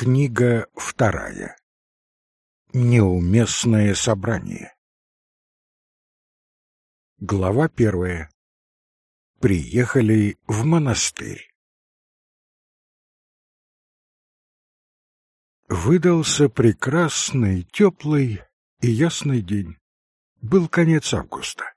Книга вторая. Неуместное собрание. Глава первая. Приехали в монастырь. Выдался прекрасный, теплый и ясный день. Был конец августа.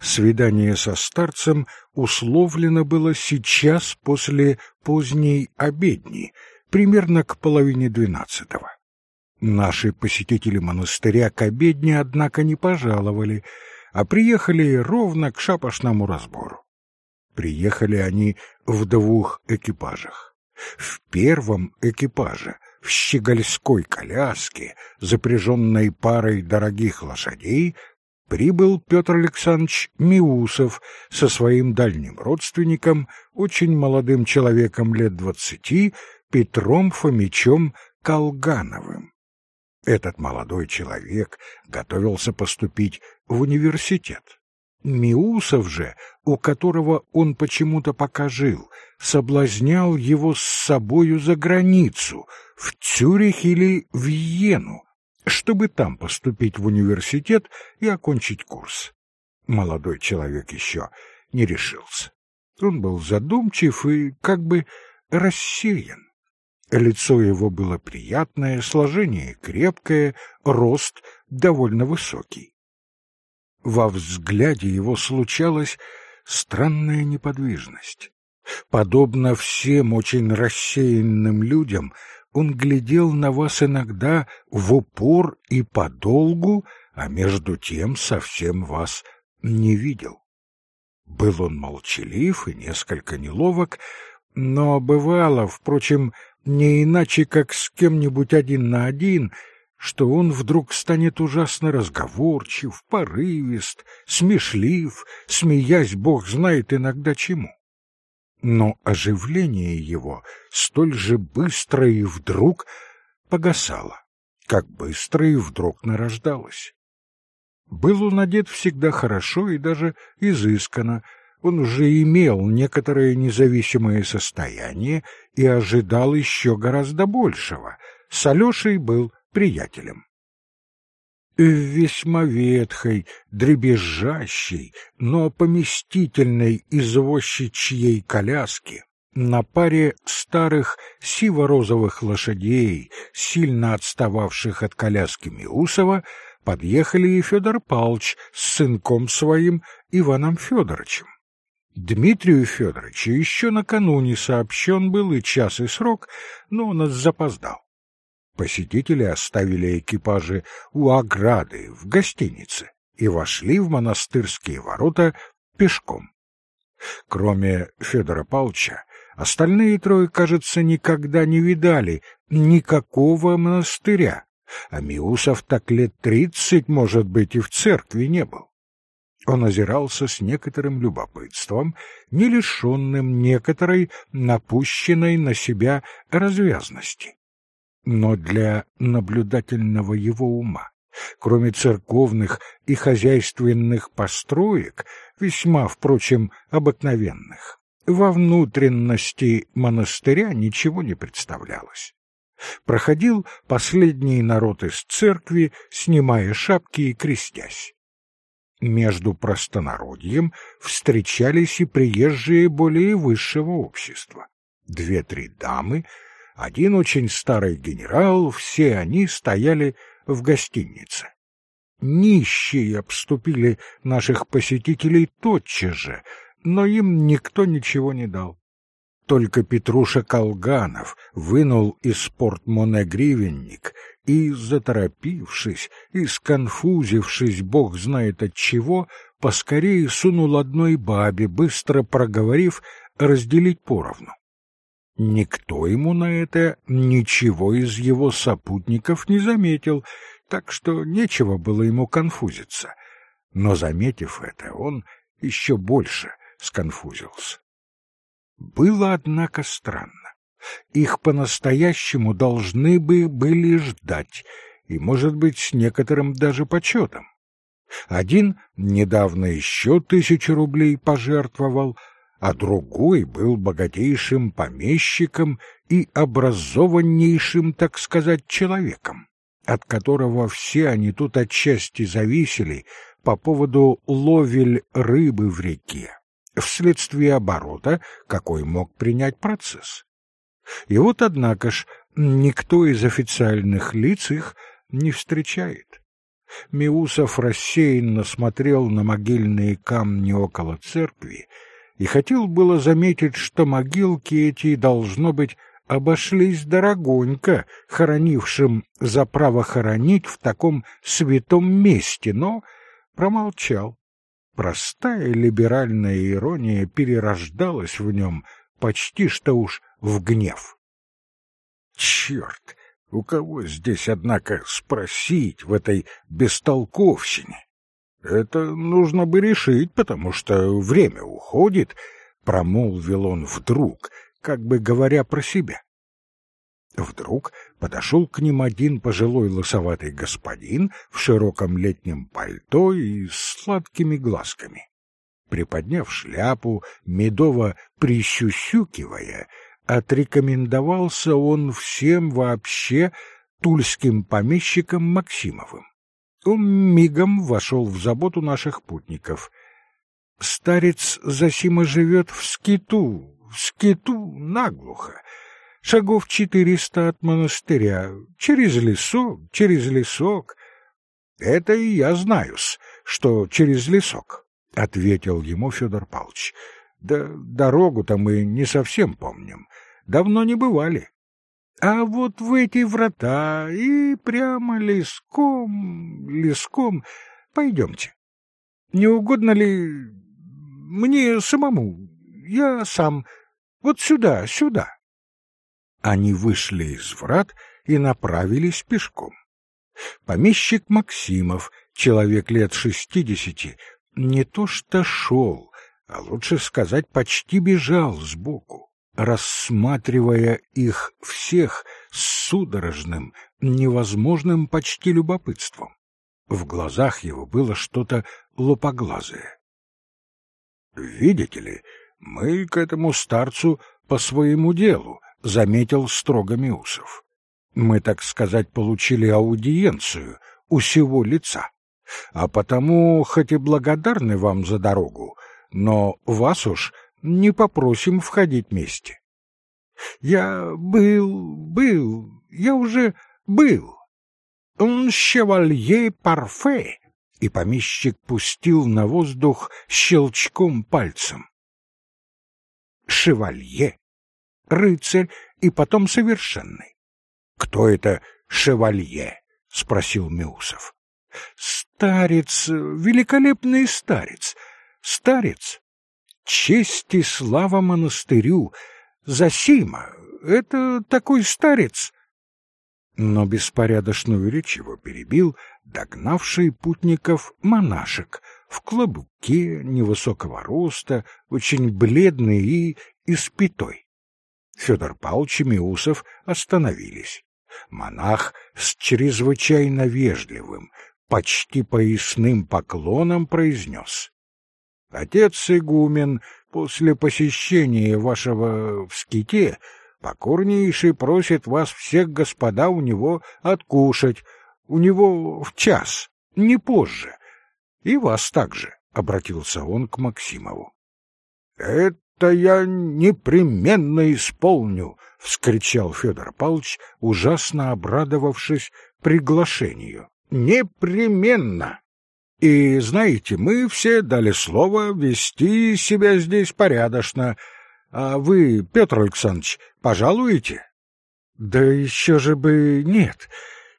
Свидание со старцем условлено было сейчас после поздней обедни — примерно к половине двенадцатого. Наши посетители монастыря к обедне, однако, не пожаловали, а приехали ровно к шапошному разбору. Приехали они в двух экипажах. В первом экипаже, в щегольской коляске, запряженной парой дорогих лошадей, прибыл Петр Александрович Миусов со своим дальним родственником, очень молодым человеком лет двадцати, Петром Фомичом Колгановым. Этот молодой человек готовился поступить в университет. Миусов же, у которого он почему-то пока жил, соблазнял его с собою за границу, в Цюрих или в Йену, чтобы там поступить в университет и окончить курс. Молодой человек еще не решился. Он был задумчив и как бы рассеян. Лицо его было приятное, сложение крепкое, рост довольно высокий. Во взгляде его случалась странная неподвижность. Подобно всем очень рассеянным людям, он глядел на вас иногда в упор и подолгу, а между тем совсем вас не видел. Был он молчалив и несколько неловок, но бывало, впрочем, не иначе, как с кем-нибудь один на один, что он вдруг станет ужасно разговорчив, порывист, смешлив, смеясь, бог знает иногда чему. Но оживление его столь же быстро и вдруг погасало, как быстро и вдруг нарождалось. Был он одет всегда хорошо и даже изысканно, он уже имел некоторое независимое состояние и ожидал еще гораздо большего. С Алешей был приятелем. В весьма ветхой, дребезжащей, но поместительной извозчичьей коляске на паре старых сиво-розовых лошадей, сильно отстававших от коляски Миусова, подъехали и Федор Палч с сынком своим Иваном Федоровичем. Дмитрию Федоровичу еще накануне сообщен был и час, и срок, но он запоздал. Посетители оставили экипажи у ограды в гостинице и вошли в монастырские ворота пешком. Кроме Федора Павловича, остальные трое, кажется, никогда не видали никакого монастыря, а Миусов так лет тридцать, может быть, и в церкви не был. Он озирался с некоторым любопытством, не лишенным некоторой напущенной на себя развязности. Но для наблюдательного его ума, кроме церковных и хозяйственных построек, весьма, впрочем, обыкновенных, во внутренности монастыря ничего не представлялось. Проходил последний народ из церкви, снимая шапки и крестясь. Между простонародьем встречались и приезжие более высшего общества. Две-три дамы, один очень старый генерал, все они стояли в гостинице. Нищие обступили наших посетителей тотчас же, но им никто ничего не дал. Только Петруша Колганов вынул из портмоне гривенник и, заторопившись и сконфузившись, бог знает от чего, поскорее сунул одной бабе, быстро проговорив, разделить поровну. Никто ему на это ничего из его сопутников не заметил, так что нечего было ему конфузиться. Но, заметив это, он еще больше сконфузился. Было, однако, странно. Их по-настоящему должны бы были ждать, и, может быть, с некоторым даже почетом. Один недавно еще тысячу рублей пожертвовал, а другой был богатейшим помещиком и образованнейшим, так сказать, человеком, от которого все они тут отчасти зависели по поводу ловель рыбы в реке, вследствие оборота, какой мог принять процесс. И вот, однако ж, никто из официальных лиц их не встречает. Миусов рассеянно смотрел на могильные камни около церкви и хотел было заметить, что могилки эти, должно быть, обошлись дорогонько хоронившим за право хоронить в таком святом месте, но промолчал. Простая либеральная ирония перерождалась в нем почти что уж в гнев. Черт! У кого здесь, однако, спросить в этой бестолковщине? Это нужно бы решить, потому что время уходит, промолвил он вдруг, как бы говоря про себя. Вдруг подошел к ним один пожилой лысоватый господин в широком летнем пальто и с сладкими глазками. Приподняв шляпу, медово прищущукивая, отрекомендовался он всем вообще тульским помещикам Максимовым. Он мигом вошел в заботу наших путников. Старец Засима живет в скиту, в скиту наглухо, шагов четыреста от монастыря, через лесок, через лесок. Это и я знаю-с, что через лесок, — ответил ему Федор Павлович. Да дорогу-то мы не совсем помним, давно не бывали. А вот в эти врата и прямо леском, леском пойдемте. Не угодно ли мне самому? Я сам. Вот сюда, сюда. Они вышли из врат и направились пешком. Помещик Максимов, человек лет шестидесяти, не то что шел, а лучше сказать, почти бежал сбоку рассматривая их всех с судорожным, невозможным почти любопытством. В глазах его было что-то лопоглазое. «Видите ли, мы к этому старцу по своему делу», — заметил строго Миусов. «Мы, так сказать, получили аудиенцию у сего лица, а потому, хоть и благодарны вам за дорогу, но вас уж не попросим входить вместе. Я был, был, я уже был. Он шевалье парфе, и помещик пустил на воздух щелчком пальцем. Шевалье, рыцарь и потом совершенный. Кто это шевалье? спросил Миусов. Старец, великолепный старец, старец честь и слава монастырю. Засима — это такой старец. Но беспорядочную речь его перебил догнавший путников монашек в клобуке невысокого роста, очень бледный и испитой. Федор Павлович и Миусов остановились. Монах с чрезвычайно вежливым, почти поясным поклоном произнес. Отец игумен после посещения вашего в ските покорнейший просит вас всех, господа, у него откушать, у него в час, не позже. И вас также, — обратился он к Максимову. — Это я непременно исполню, — вскричал Федор Павлович, ужасно обрадовавшись приглашению. — Непременно! И, знаете, мы все дали слово вести себя здесь порядочно. А вы, Петр Александрович, пожалуете? Да еще же бы нет.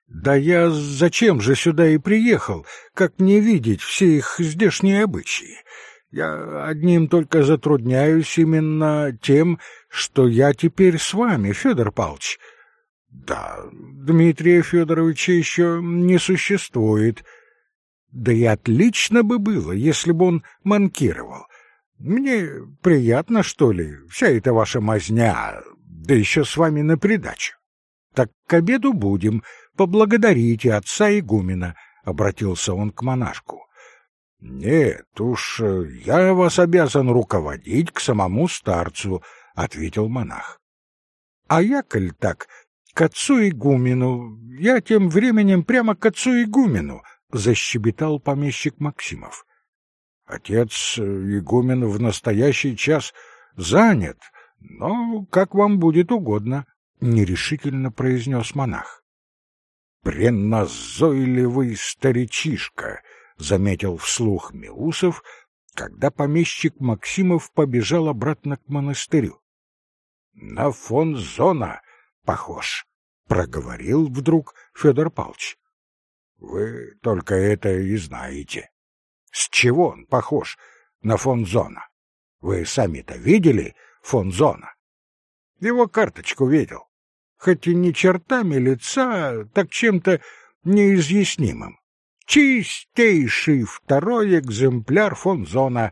Да я зачем же сюда и приехал, как не видеть все их здешние обычаи? Я одним только затрудняюсь именно тем, что я теперь с вами, Федор Павлович. Да, Дмитрия Федоровича еще не существует, — да и отлично бы было, если бы он манкировал. Мне приятно, что ли, вся эта ваша мазня, да еще с вами на придачу. Так к обеду будем, поблагодарите отца игумена, — обратился он к монашку. Нет уж, я вас обязан руководить к самому старцу, ответил монах. А я, коль так, к отцу игумену, я тем временем прямо к отцу игумену, защебетал помещик Максимов. Отец игумен в настоящий час занят, но как вам будет угодно, нерешительно произнес монах. Преназойливый старичишка, заметил вслух Меусов, когда помещик Максимов побежал обратно к монастырю. На фон Зона похож, проговорил вдруг Федор Павлович. Вы только это и знаете. С чего он похож на фон Зона? Вы сами-то видели фон Зона? Его карточку видел. Хоть и не чертами лица, так чем-то неизъяснимым. Чистейший второй экземпляр фон Зона.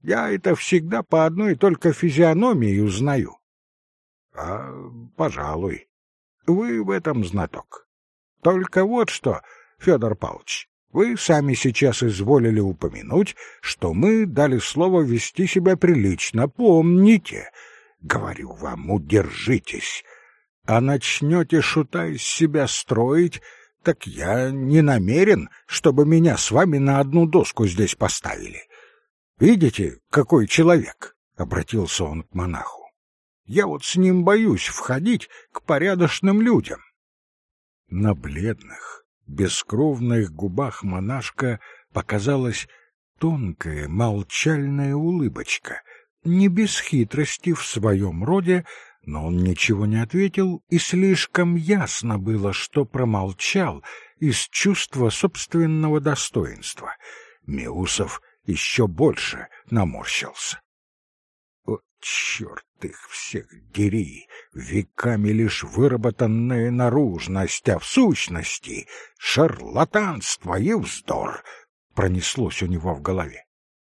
Я это всегда по одной только физиономии узнаю. А, пожалуй, вы в этом знаток. Только вот что, Федор Павлович, вы сами сейчас изволили упомянуть, что мы дали слово вести себя прилично. Помните, говорю вам, удержитесь. А начнете шута из себя строить, так я не намерен, чтобы меня с вами на одну доску здесь поставили. Видите, какой человек? — обратился он к монаху. Я вот с ним боюсь входить к порядочным людям. На бледных, бескровных губах монашка показалась тонкая, молчальная улыбочка, не без хитрости в своем роде, но он ничего не ответил, и слишком ясно было, что промолчал из чувства собственного достоинства. Меусов еще больше наморщился. О, черт их всех дери! Веками лишь выработанная наружность, а в сущности шарлатанство и вздор пронеслось у него в голове.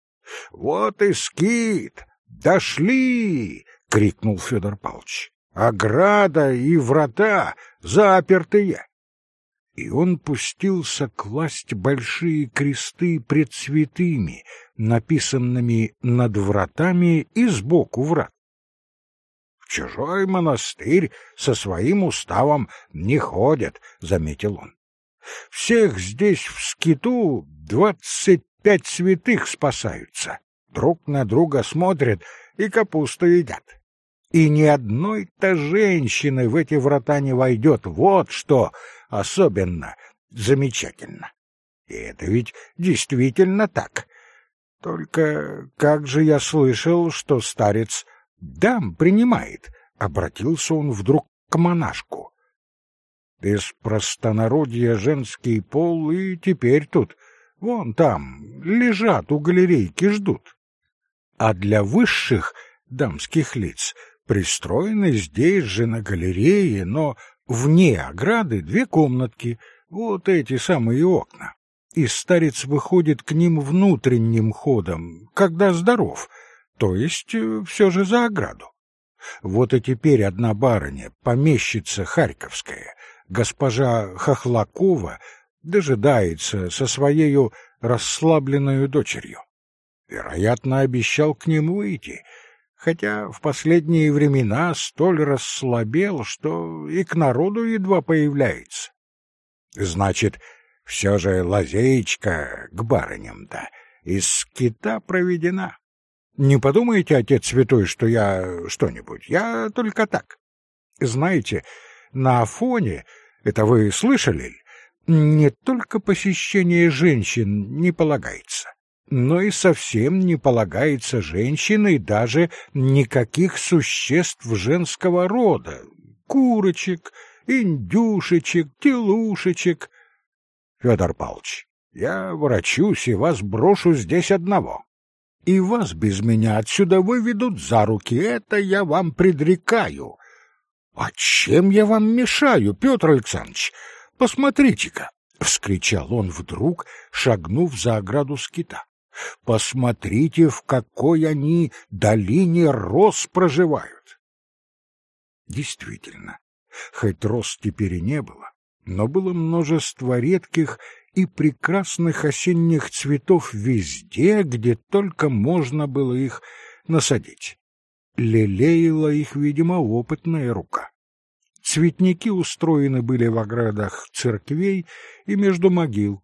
— Вот и скит! Дошли! — крикнул Федор Павлович. — Ограда и врата запертые! и он пустился класть большие кресты пред святыми, написанными над вратами и сбоку врат. В чужой монастырь со своим уставом не ходят, — заметил он. Всех здесь в скиту двадцать пять святых спасаются, друг на друга смотрят и капусту едят. И ни одной-то женщины в эти врата не войдет. Вот что особенно замечательно. И это ведь действительно так. Только как же я слышал, что старец дам принимает, обратился он вдруг к монашку. Из простонародья женский пол и теперь тут, вон там, лежат у галерейки, ждут. А для высших дамских лиц пристроены здесь же на галерее, но Вне ограды две комнатки, вот эти самые окна. И старец выходит к ним внутренним ходом, когда здоров, то есть э, все же за ограду. Вот и теперь одна барыня, помещица Харьковская, госпожа Хохлакова, дожидается со своею расслабленную дочерью. Вероятно, обещал к ним выйти — хотя в последние времена столь расслабел, что и к народу едва появляется. Значит, все же лазеечка к барыням-то из скита проведена. Не подумайте, отец святой, что я что-нибудь, я только так. Знаете, на Афоне, это вы слышали ли, не только посещение женщин не полагается но и совсем не полагается женщиной даже никаких существ женского рода, курочек, индюшечек, телушечек. Федор Павлович, я ворочусь и вас брошу здесь одного. И вас без меня отсюда выведут за руки, это я вам предрекаю. А чем я вам мешаю, Петр Александрович? Посмотрите-ка! — вскричал он вдруг, шагнув за ограду скита. Посмотрите, в какой они долине роз проживают. Действительно, хоть роз теперь и не было, но было множество редких и прекрасных осенних цветов везде, где только можно было их насадить. Лелеяла их, видимо, опытная рука. Цветники устроены были в оградах церквей и между могил.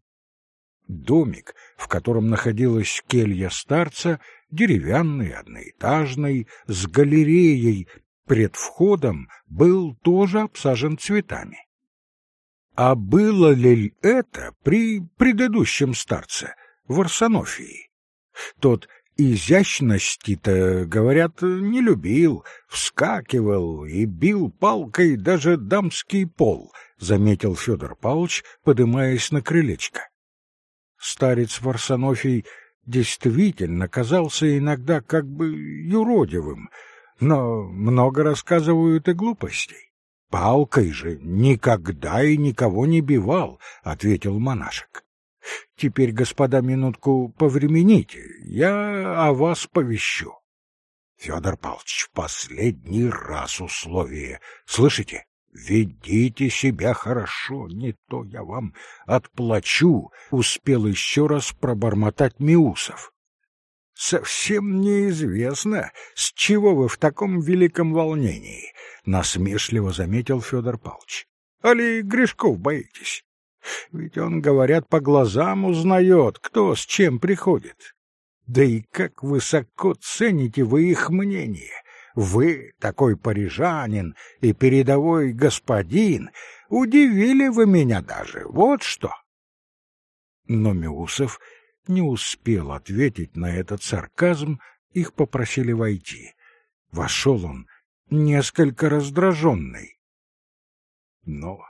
Домик, в котором находилась келья старца, деревянный, одноэтажный, с галереей пред входом, был тоже обсажен цветами. А было ли это при предыдущем старце, в Арсенофии? Тот изящности-то, говорят, не любил, вскакивал и бил палкой даже дамский пол, заметил Федор Павлович, подымаясь на крылечко. Старец Варсонофий действительно казался иногда как бы юродивым, но много рассказывают и глупостей. Палкой же никогда и никого не бивал, ответил монашек. Теперь, господа, минутку повремените, я о вас повещу. Федор Павлович, последний раз условие. Слышите? Ведите себя хорошо, не то я вам отплачу, успел еще раз пробормотать Миусов. Совсем неизвестно, с чего вы в таком великом волнении, насмешливо заметил Федор Павлович. Али грешков боитесь? Ведь он, говорят, по глазам узнает, кто с чем приходит. Да и как высоко цените вы их мнение. Вы, такой парижанин и передовой господин, удивили вы меня даже, вот что. Но Миусов не успел ответить на этот сарказм, их попросили войти. Вошел он, несколько раздраженный. Но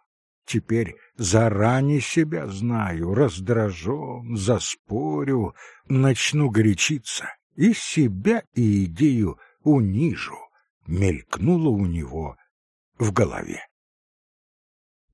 теперь заранее себя знаю, раздражен, заспорю, начну горячиться, и себя, и идею унижу, мелькнуло у него в голове.